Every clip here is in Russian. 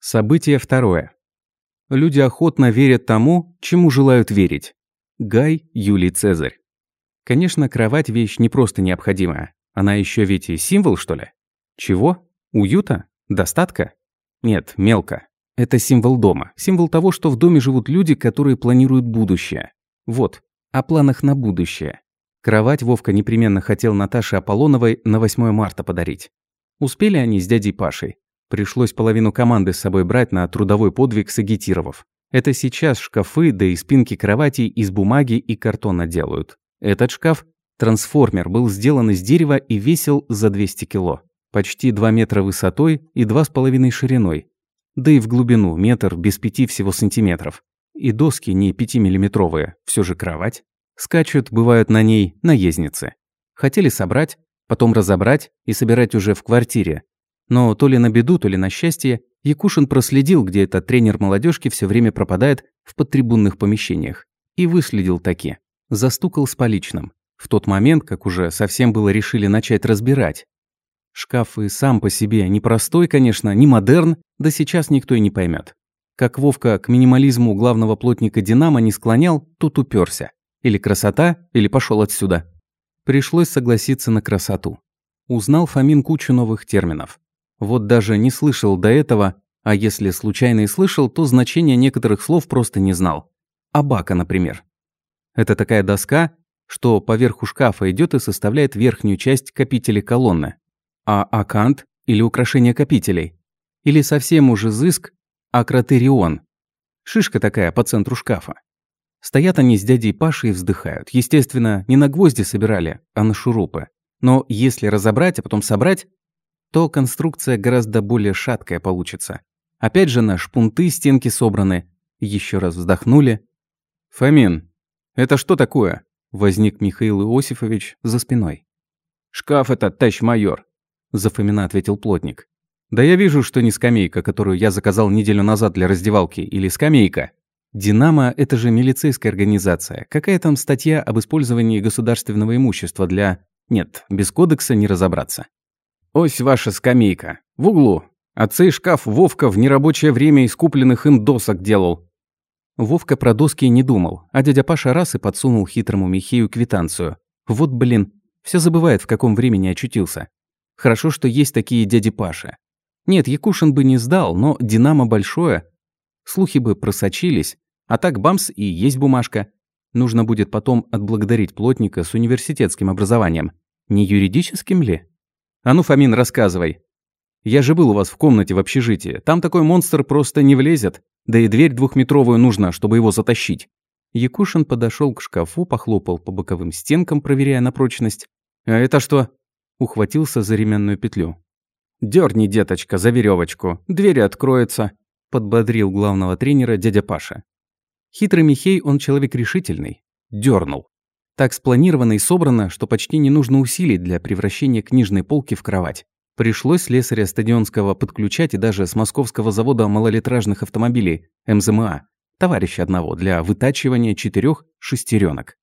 Событие второе. Люди охотно верят тому, чему желают верить. Гай Юлий Цезарь. Конечно, кровать – вещь не просто необходимая. Она еще ведь и символ, что ли? Чего? Уюта? Достатка? Нет, мелко. Это символ дома. Символ того, что в доме живут люди, которые планируют будущее. Вот, о планах на будущее. Кровать Вовка непременно хотел Наташе Аполлоновой на 8 марта подарить. Успели они с дядей Пашей. Пришлось половину команды с собой брать на трудовой подвиг сагитировав. Это сейчас шкафы, да и спинки кроватей из бумаги и картона делают. Этот шкаф, трансформер, был сделан из дерева и весил за 200 кило. Почти 2 метра высотой и 2,5 шириной. Да и в глубину метр без пяти всего сантиметров. И доски не 5-миллиметровые, все же кровать. Скачут, бывают на ней, наездницы. Хотели собрать, потом разобрать и собирать уже в квартире, но то ли на беду, то ли на счастье, Якушин проследил, где этот тренер молодежки все время пропадает в подтрибунных помещениях. И выследил таки. Застукал с поличным. В тот момент, как уже совсем было решили начать разбирать. Шкаф и сам по себе непростой, конечно, не модерн, да сейчас никто и не поймет. Как Вовка к минимализму главного плотника «Динамо» не склонял, тут уперся. Или красота, или пошел отсюда. Пришлось согласиться на красоту. Узнал Фомин кучу новых терминов. Вот даже не слышал до этого, а если случайно и слышал, то значения некоторых слов просто не знал. Абака, например. Это такая доска, что поверху шкафа идет и составляет верхнюю часть копителей колонны. А акант или украшение копителей. Или совсем уже зыск акротерион. Шишка такая по центру шкафа. Стоят они с дядей Пашей и вздыхают. Естественно, не на гвозди собирали, а на шурупы. Но если разобрать, а потом собрать, то конструкция гораздо более шаткая получится. Опять же на шпунты стенки собраны. Еще раз вздохнули. «Фомин, это что такое?» Возник Михаил Иосифович за спиной. «Шкаф это, товарищ майор», – за Фомина ответил плотник. «Да я вижу, что не скамейка, которую я заказал неделю назад для раздевалки, или скамейка. «Динамо» – это же милицейская организация. Какая там статья об использовании государственного имущества для... Нет, без кодекса не разобраться. Ось ваша скамейка. В углу. Цей шкаф Вовка в нерабочее время из купленных им досок делал. Вовка про доски не думал, а дядя Паша раз и подсунул хитрому Михею квитанцию. Вот блин, все забывает, в каком времени очутился. Хорошо, что есть такие дяди Паши. Нет, Якушин бы не сдал, но «Динамо» большое. Слухи бы просочились, а так бамс и есть бумажка. Нужно будет потом отблагодарить плотника с университетским образованием. Не юридическим ли? А ну, Фомин, рассказывай. Я же был у вас в комнате в общежитии. Там такой монстр просто не влезет. Да и дверь двухметровую нужно, чтобы его затащить. Якушин подошел к шкафу, похлопал по боковым стенкам, проверяя на прочность. «А это что?» Ухватился за ременную петлю. «Дёрни, деточка, за веревочку. Дверь откроется», – подбодрил главного тренера дядя Паша. Хитрый Михей, он человек решительный. Дёрнул. Так спланировано и собрано, что почти не нужно усилий для превращения книжной полки в кровать. Пришлось слесаря стадионского подключать и даже с московского завода малолитражных автомобилей МЗМА, товарища одного, для вытачивания четырех шестеренок.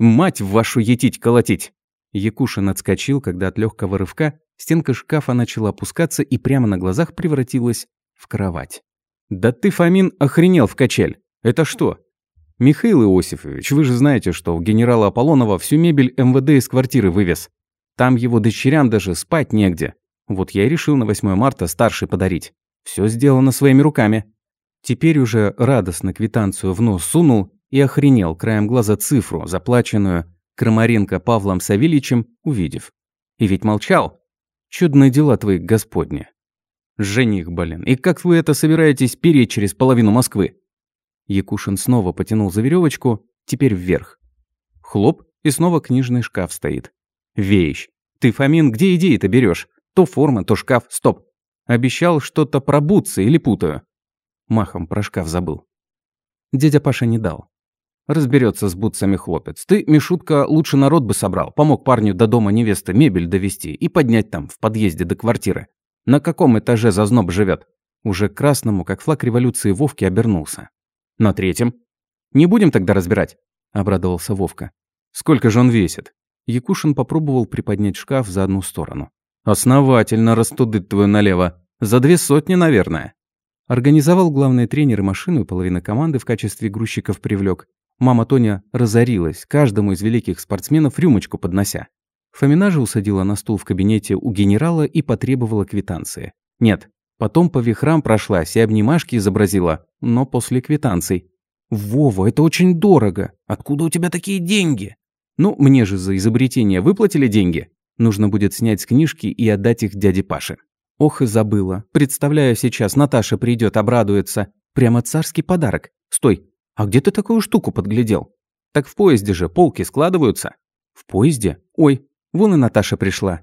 «Мать вашу етить колотить!» Якушин отскочил, когда от легкого рывка стенка шкафа начала опускаться и прямо на глазах превратилась в кровать. «Да ты, Фомин, охренел в качель! Это что, «Михаил Иосифович, вы же знаете, что у генерала Аполлонова всю мебель МВД из квартиры вывез. Там его дочерям даже спать негде. Вот я и решил на 8 марта старший подарить. Все сделано своими руками». Теперь уже радостно квитанцию в нос сунул и охренел краем глаза цифру, заплаченную Крамаренко Павлом Савельичем, увидев. И ведь молчал. Чудные дела твои, господни. Жених, блин, и как вы это собираетесь переть через половину Москвы? Якушин снова потянул за веревочку, теперь вверх. Хлоп, и снова книжный шкаф стоит. Вещь. Ты, Фомин, где идеи-то берешь? То форма, то шкаф. Стоп. Обещал что-то про или путаю? Махом про шкаф забыл. Дядя Паша не дал. Разберется с бутсами хлопец. Ты, Мишутка, лучше народ бы собрал. Помог парню до дома невесты мебель довести и поднять там, в подъезде до квартиры. На каком этаже зазноб живет? Уже красному, как флаг революции Вовки, обернулся. На третьем. Не будем тогда разбирать, обрадовался Вовка. Сколько же он весит? Якушин попробовал приподнять шкаф за одну сторону. Основательно растудит твою налево. За две сотни, наверное. Организовал главный тренер машину, и половина команды в качестве грузчиков привлек. Мама Тоня разорилась, каждому из великих спортсменов рюмочку поднося. Фомина же усадила на стул в кабинете у генерала и потребовала квитанции. Нет, потом по вихрам прошлась и обнимашки изобразила, но после квитанций. «Вова, это очень дорого. Откуда у тебя такие деньги?» «Ну, мне же за изобретение выплатили деньги. Нужно будет снять с книжки и отдать их дяде Паше». Ох и забыла. Представляю сейчас, Наташа придет, обрадуется. Прямо царский подарок. Стой, а где ты такую штуку подглядел? Так в поезде же полки складываются. В поезде? Ой, вон и Наташа пришла.